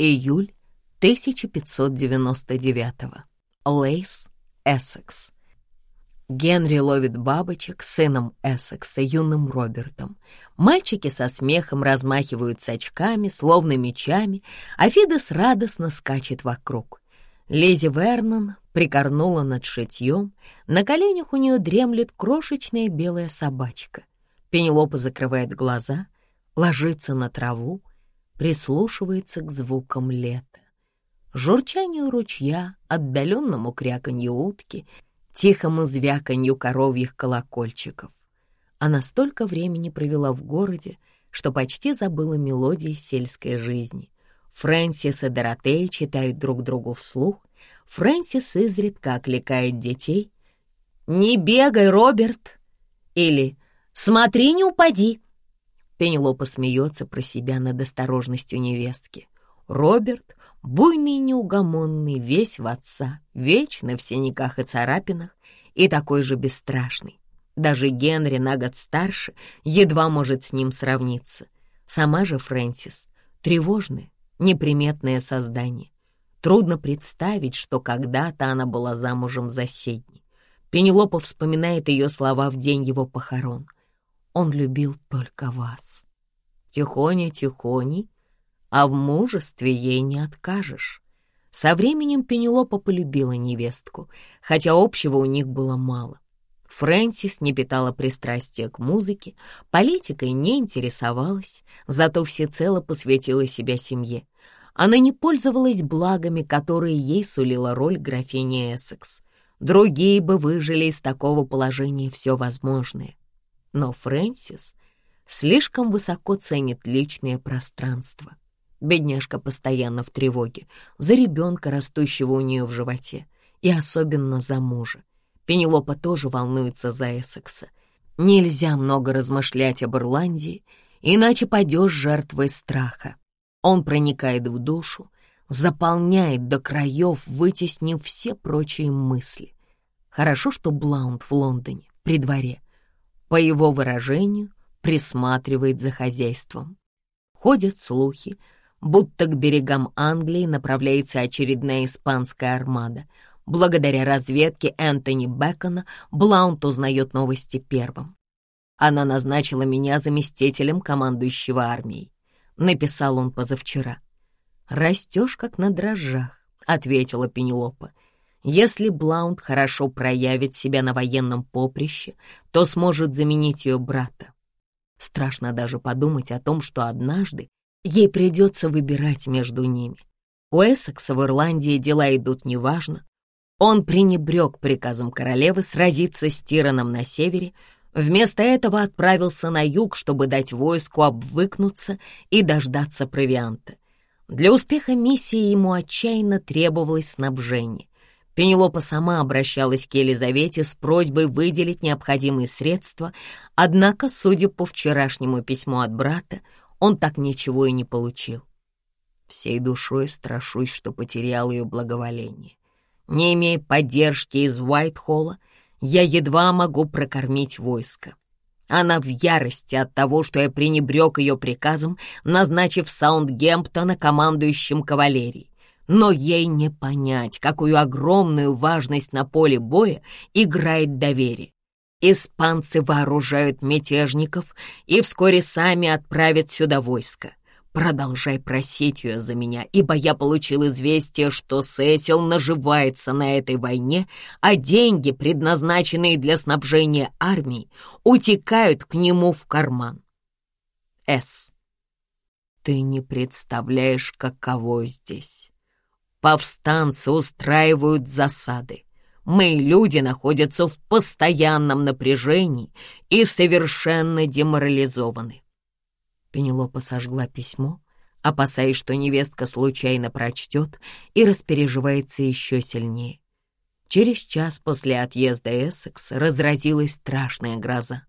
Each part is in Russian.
Июль 1599. Лейс, Эссекс. Генри ловит бабочек с сыном Эссекса, юным Робертом. Мальчики со смехом размахиваются очками, словно мечами, а Фидес радостно скачет вокруг. Лизи Вернон прикорнула над шитьем, на коленях у нее дремлет крошечная белая собачка. Пенелопа закрывает глаза, ложится на траву, прислушивается к звукам лета. Журчанию ручья, отдаленному кряканью утки, тихому звяканью коровьих колокольчиков. Она столько времени провела в городе, что почти забыла мелодии сельской жизни. Фрэнсис и Доротея читают друг другу вслух. Фрэнсис изредка окликает детей. «Не бегай, Роберт!» Или «Смотри, не упади!» Пенелопа смеется про себя над осторожностью невестки. Роберт, буйный и неугомонный, весь в отца, вечно в синяках и царапинах, и такой же бесстрашный. Даже Генри на год старше едва может с ним сравниться. Сама же Фрэнсис тревожное, неприметное создание. Трудно представить, что когда-то она была замужем за Седни. Пенелопа вспоминает ее слова в день его похорон — он любил только вас. Тихоня-тихони, а в мужестве ей не откажешь. Со временем Пенелопа полюбила невестку, хотя общего у них было мало. Фрэнсис не питала пристрастия к музыке, политикой не интересовалась, зато всецело посвятила себя семье. Она не пользовалась благами, которые ей сулила роль графини Эссекс. Другие бы выжили из такого положения все возможное. Но Фрэнсис слишком высоко ценит личное пространство. Бедняжка постоянно в тревоге за ребенка, растущего у нее в животе, и особенно за мужа. Пенелопа тоже волнуется за Эссекса. Нельзя много размышлять об Ирландии, иначе пойдешь жертвой страха. Он проникает в душу, заполняет до краев, вытеснив все прочие мысли. Хорошо, что Блаунд в Лондоне, при дворе — по его выражению, присматривает за хозяйством. Ходят слухи, будто к берегам Англии направляется очередная испанская армада. Благодаря разведке Энтони Бекона Блаунт узнает новости первым. Она назначила меня заместителем командующего армией. Написал он позавчера. «Растешь, как на дрожжах», — ответила Пенелопа. Если Блаунд хорошо проявит себя на военном поприще, то сможет заменить ее брата. Страшно даже подумать о том, что однажды ей придется выбирать между ними. У Эссекса в Ирландии дела идут неважно. Он пренебрег приказом королевы сразиться с Тираном на севере, вместо этого отправился на юг, чтобы дать войску обвыкнуться и дождаться провианта. Для успеха миссии ему отчаянно требовалось снабжение. Пенелопа сама обращалась к Елизавете с просьбой выделить необходимые средства, однако, судя по вчерашнему письму от брата, он так ничего и не получил. Всей душой страшусь, что потерял ее благоволение. Не имея поддержки из Уайтхолла, я едва могу прокормить войско. Она в ярости от того, что я пренебрег ее приказом, назначив Саундгемптона командующим кавалерией. Но ей не понять, какую огромную важность на поле боя играет доверие. Испанцы вооружают мятежников и вскоре сами отправят сюда войско. Продолжай просить ее за меня, ибо я получил известие, что Сесил наживается на этой войне, а деньги, предназначенные для снабжения армии, утекают к нему в карман. С. Ты не представляешь, каково здесь. Повстанцы устраивают засады. Мои люди находятся в постоянном напряжении и совершенно деморализованы. Пенелопа сожгла письмо, опасаясь, что невестка случайно прочтет и распереживается еще сильнее. Через час после отъезда Эссекс разразилась страшная гроза.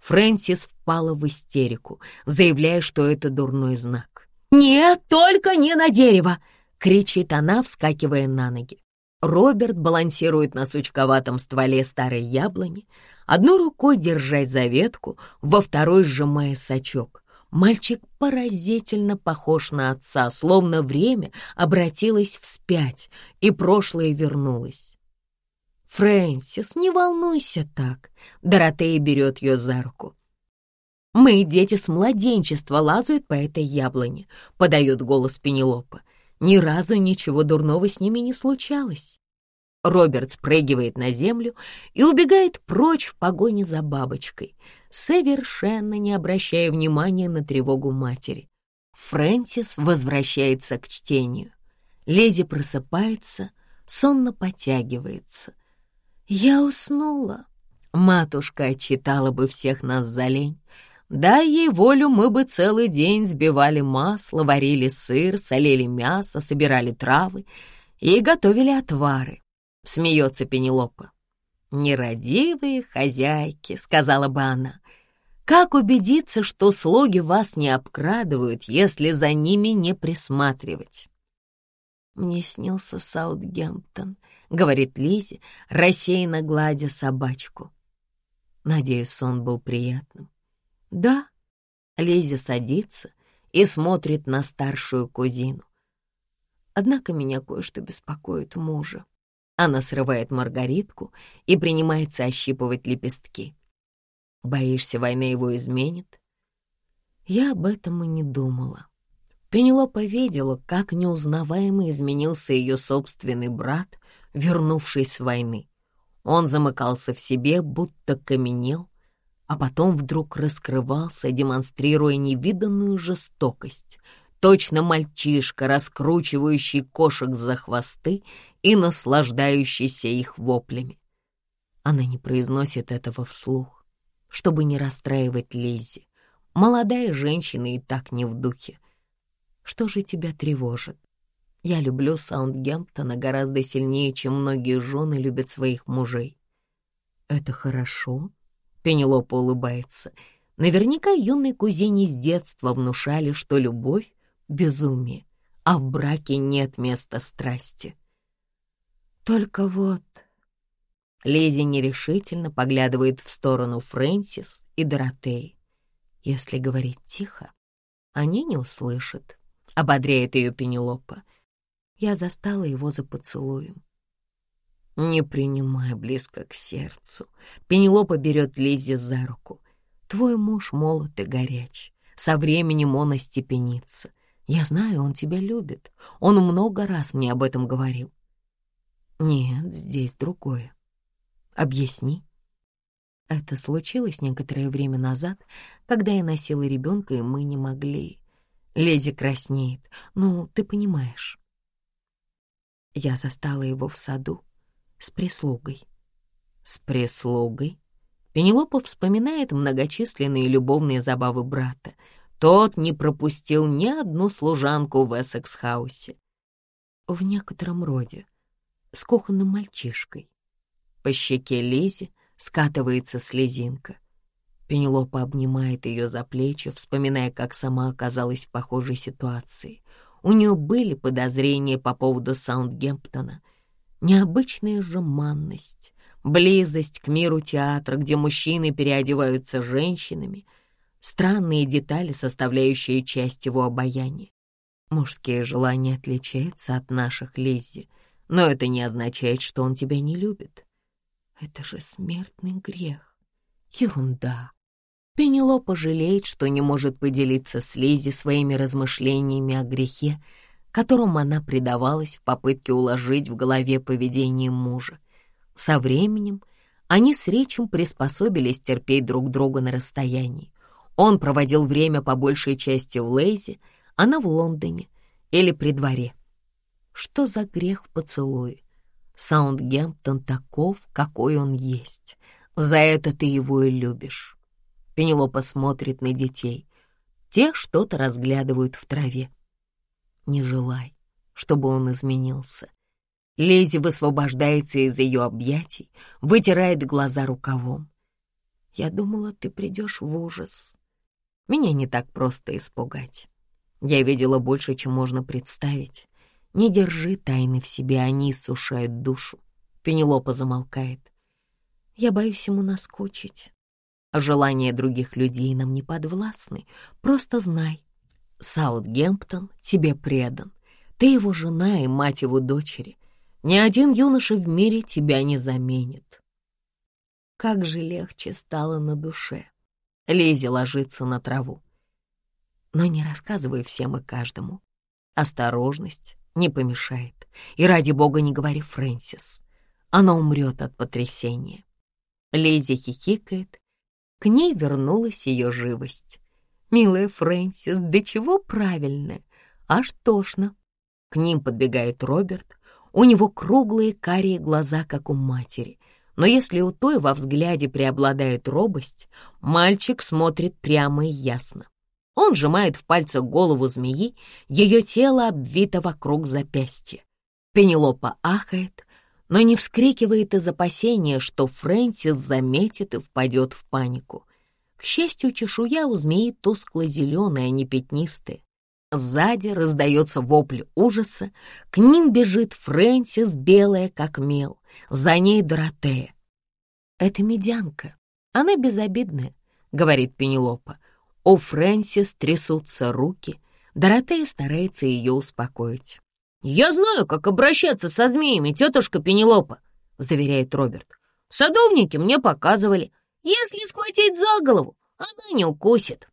Фрэнсис впала в истерику, заявляя, что это дурной знак. «Нет, только не на дерево!» Кричит она, вскакивая на ноги. Роберт балансирует на сучковатом стволе старой яблони, одной рукой держась за ветку, во второй сжимая сачок. Мальчик поразительно похож на отца, словно время обратилось вспять, и прошлое вернулось. «Фрэнсис, не волнуйся так!» Доротея берет ее за руку. «Мы, дети с младенчества, лазают по этой яблоне», — подает голос Пенелопа. «Ни разу ничего дурного с ними не случалось». Роберт спрыгивает на землю и убегает прочь в погоне за бабочкой, совершенно не обращая внимания на тревогу матери. Фрэнсис возвращается к чтению. Лези просыпается, сонно потягивается. «Я уснула». Матушка отчитала бы всех нас за лень, Дай ей волю, мы бы целый день сбивали масло, варили сыр, солили мясо, собирали травы и готовили отвары. Смеется Пенелопа. «Нерадивые хозяйки», — сказала бы она. «Как убедиться, что слуги вас не обкрадывают, если за ними не присматривать?» «Мне снился Саутгемптон», — говорит Лизи, рассеянно гладя собачку. Надеюсь, сон был приятным. «Да». Лиза садится и смотрит на старшую кузину. Однако меня кое-что беспокоит мужа. Она срывает маргаритку и принимается ощипывать лепестки. Боишься, война его изменит? Я об этом и не думала. Пенелопа видела, как неузнаваемо изменился ее собственный брат, вернувшись с войны. Он замыкался в себе, будто каменел, а потом вдруг раскрывался, демонстрируя невиданную жестокость. Точно мальчишка, раскручивающий кошек за хвосты и наслаждающийся их воплями. Она не произносит этого вслух, чтобы не расстраивать Лиззи. Молодая женщина и так не в духе. Что же тебя тревожит? Я люблю Саундгемптона гораздо сильнее, чем многие жены любят своих мужей. Это хорошо, Пенелопа улыбается. Наверняка юной кузине с детства внушали, что любовь — безумие, а в браке нет места страсти. Только вот... Лизи нерешительно поглядывает в сторону Фрэнсис и Доротеи. Если говорить тихо, они не услышат. Ободряет ее Пенелопа. Я застала его за поцелуем. Не принимай близко к сердцу. Пенелопа берет Лиззи за руку. Твой муж молод и горяч. Со временем он остепенится. Я знаю, он тебя любит. Он много раз мне об этом говорил. Нет, здесь другое. Объясни. Это случилось некоторое время назад, когда я носила ребенка, и мы не могли. Лези краснеет. Ну, ты понимаешь. Я застала его в саду с прислугой. С прислугой? Пенелопа вспоминает многочисленные любовные забавы брата. Тот не пропустил ни одну служанку в Эссекс-хаусе. В некотором роде, с кухонным мальчишкой. По щеке Лизи скатывается слезинка. Пенелопа обнимает ее за плечи, вспоминая, как сама оказалась в похожей ситуации. У нее были подозрения по поводу Саундгемптона — Необычная жеманность, близость к миру театра, где мужчины переодеваются женщинами, странные детали, составляющие часть его обаяния. Мужские желания отличаются от наших, Лиззи, но это не означает, что он тебя не любит. Это же смертный грех. Ерунда. Пенелопа жалеет, что не может поделиться с Лизи своими размышлениями о грехе, которому она предавалась в попытке уложить в голове поведение мужа. Со временем они с Речем приспособились терпеть друг друга на расстоянии. Он проводил время по большей части в Лейзе, она в Лондоне или при дворе. Что за грех в поцелуе? Саундгемптон таков, какой он есть. За это ты его и любишь. Пенелопа смотрит на детей. Те что-то разглядывают в траве. Не желай, чтобы он изменился. Лези высвобождается из ее объятий, вытирает глаза рукавом. Я думала, ты придешь в ужас. Меня не так просто испугать. Я видела больше, чем можно представить. Не держи тайны в себе, они иссушают душу. Пенелопа замолкает. Я боюсь ему наскучить. Желания других людей нам не подвластны. Просто знай, Саутгемптон тебе предан. Ты его жена и мать его дочери. Ни один юноша в мире тебя не заменит. Как же легче стало на душе. Лизи ложится на траву. Но не рассказывай всем и каждому. Осторожность не помешает. И ради бога не говори Фрэнсис. Она умрет от потрясения. Лизи хихикает. К ней вернулась ее живость. «Милая Фрэнсис, да чего правильно? Аж тошно». К ним подбегает Роберт. У него круглые карие глаза, как у матери. Но если у той во взгляде преобладает робость, мальчик смотрит прямо и ясно. Он сжимает в пальцах голову змеи, ее тело обвито вокруг запястья. Пенелопа ахает, но не вскрикивает из опасения, что Фрэнсис заметит и впадет в панику. К счастью, чешуя у змеи тускло-зеленая, а не пятнистая. Сзади раздается вопль ужаса, к ним бежит Фрэнсис, белая как мел, за ней Доротея. «Это медянка, она безобидная», — говорит Пенелопа. У Фрэнсис трясутся руки, Доротея старается ее успокоить. «Я знаю, как обращаться со змеями, тетушка Пенелопа», — заверяет Роберт. «Садовники мне показывали. Если схватить за голову, она не укусит».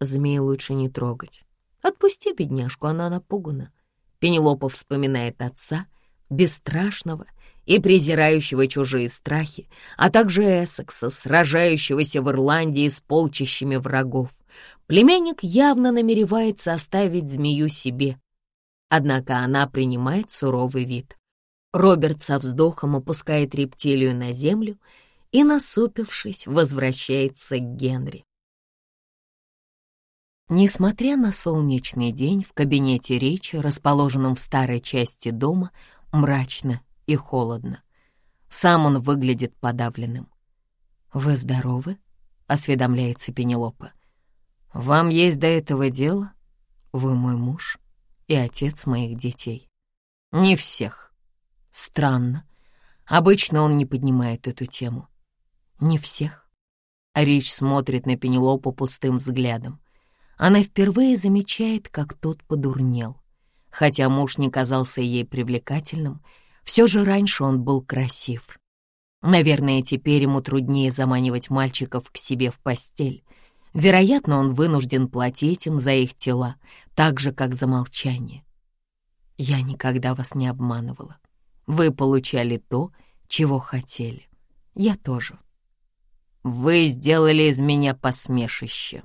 Змеи лучше не трогать. Отпусти бедняжку, она напугана. Пенелопа вспоминает отца, бесстрашного и презирающего чужие страхи, а также Эссекса, сражающегося в Ирландии с полчищами врагов. Племянник явно намеревается оставить змею себе, однако она принимает суровый вид. Роберт со вздохом опускает рептилию на землю и, насупившись, возвращается к Генри. Несмотря на солнечный день, в кабинете Ричи, расположенном в старой части дома, мрачно и холодно. Сам он выглядит подавленным. «Вы здоровы?» — осведомляется Пенелопа. «Вам есть до этого дело? Вы мой муж и отец моих детей». «Не всех». «Странно. Обычно он не поднимает эту тему». «Не всех». Рич смотрит на Пенелопу пустым взглядом. Она впервые замечает, как тот подурнел. Хотя муж не казался ей привлекательным, все же раньше он был красив. Наверное, теперь ему труднее заманивать мальчиков к себе в постель. Вероятно, он вынужден платить им за их тела, так же, как за молчание. Я никогда вас не обманывала. Вы получали то, чего хотели. Я тоже. Вы сделали из меня посмешище.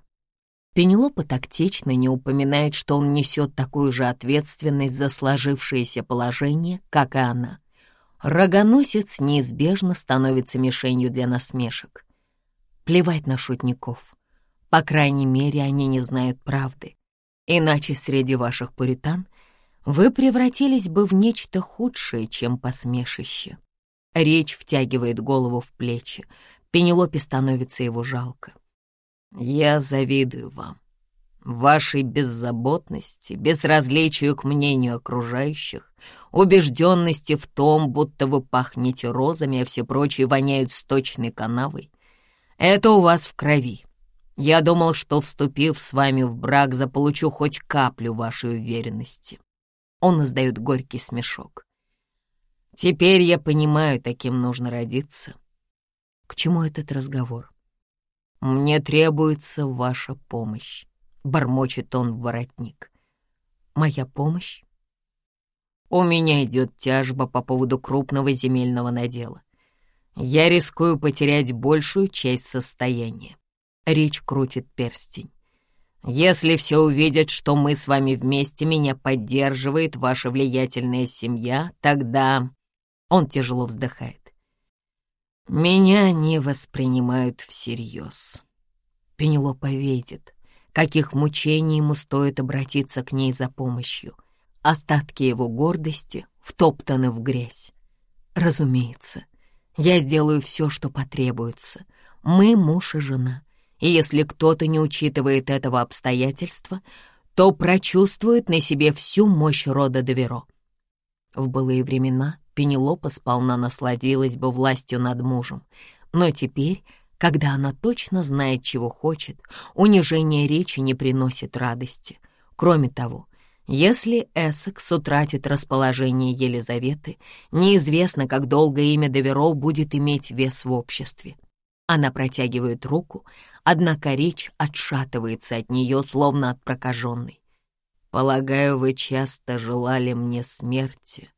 Пенелопа тактично не упоминает, что он несет такую же ответственность за сложившееся положение, как и она. Рогоносец неизбежно становится мишенью для насмешек. Плевать на шутников. По крайней мере, они не знают правды. Иначе среди ваших пуритан вы превратились бы в нечто худшее, чем посмешище. Речь втягивает голову в плечи. Пенелопе становится его жалко. Я завидую вам. Вашей беззаботности, безразличию к мнению окружающих, убежденности в том, будто вы пахнете розами, а все прочие воняют сточной канавой. Это у вас в крови. Я думал, что, вступив с вами в брак, заполучу хоть каплю вашей уверенности. Он издает горький смешок. Теперь я понимаю, таким нужно родиться. К чему этот разговор? «Мне требуется ваша помощь», — бормочет он в воротник. «Моя помощь?» «У меня идет тяжба по поводу крупного земельного надела. Я рискую потерять большую часть состояния». Рич крутит перстень. «Если все увидят, что мы с вами вместе, меня поддерживает ваша влиятельная семья, тогда...» Он тяжело вздыхает. Меня не воспринимают всерьез. Пенелопа видит, каких мучений ему стоит обратиться к ней за помощью. Остатки его гордости втоптаны в грязь. Разумеется, я сделаю все, что потребуется. Мы муж и жена, и если кто-то не учитывает этого обстоятельства, то прочувствует на себе всю мощь рода Доверо. В былые времена Пенелопа сполна насладилась бы властью над мужем, но теперь Когда она точно знает, чего хочет, унижение речи не приносит радости. Кроме того, если Эссекс утратит расположение Елизаветы, неизвестно, как долго имя Довероу будет иметь вес в обществе. Она протягивает руку, однако речь отшатывается от нее, словно от прокаженной. «Полагаю, вы часто желали мне смерти».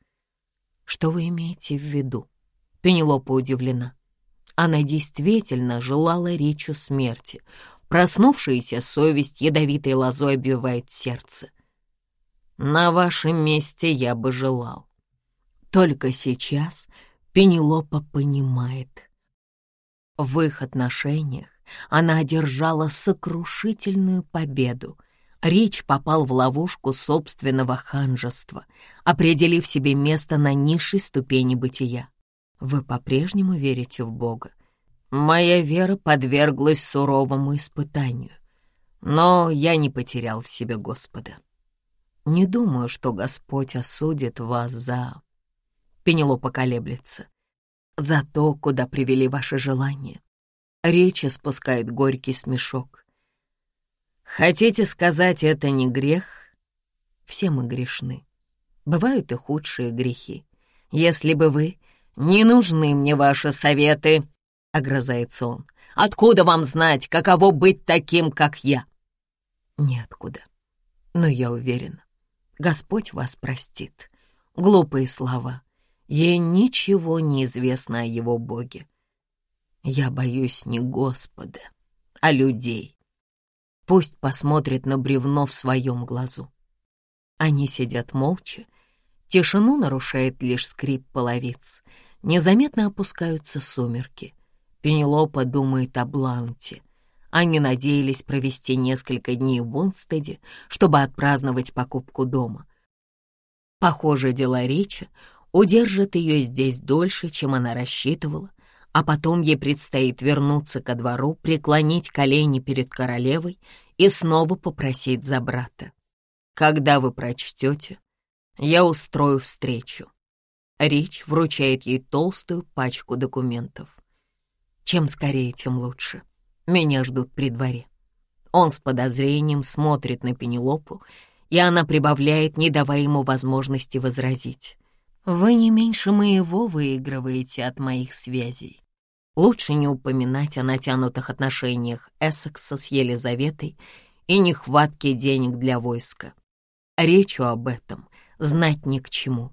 «Что вы имеете в виду?» Пенелопа удивлена. Она действительно желала речью смерти. Проснувшаяся совесть ядовитой лозой обвивает сердце. «На вашем месте я бы желал». Только сейчас Пенелопа понимает. В их отношениях она одержала сокрушительную победу. Рич попал в ловушку собственного ханжества, определив себе место на низшей ступени бытия. Вы по-прежнему верите в Бога? Моя вера подверглась суровому испытанию, но я не потерял в себе Господа. Не думаю, что Господь осудит вас за... Пенелопа колеблется. За то, куда привели ваши желания. Речи спускает горький смешок. Хотите сказать, это не грех? Все мы грешны. Бывают и худшие грехи. Если бы вы «Не нужны мне ваши советы», — огрызается он. «Откуда вам знать, каково быть таким, как я?» «Неоткуда. Но я уверена, Господь вас простит. Глупые слова. Ей ничего не известно о его Боге. Я боюсь не Господа, а людей. Пусть посмотрит на бревно в своем глазу. Они сидят молча, Тишину нарушает лишь скрип половиц. Незаметно опускаются сумерки. Пенелопа думает о Блаунте. Они надеялись провести несколько дней в Бонстеде, чтобы отпраздновать покупку дома. Похоже, дела речи удержат ее здесь дольше, чем она рассчитывала, а потом ей предстоит вернуться ко двору, преклонить колени перед королевой и снова попросить за брата. Когда вы прочтете, я устрою встречу. Рич вручает ей толстую пачку документов. Чем скорее, тем лучше. Меня ждут при дворе. Он с подозрением смотрит на Пенелопу, и она прибавляет, не давая ему возможности возразить. «Вы не меньше моего выигрываете от моих связей. Лучше не упоминать о натянутых отношениях Эссекса с Елизаветой и нехватке денег для войска. Речью об этом знать ни к чему.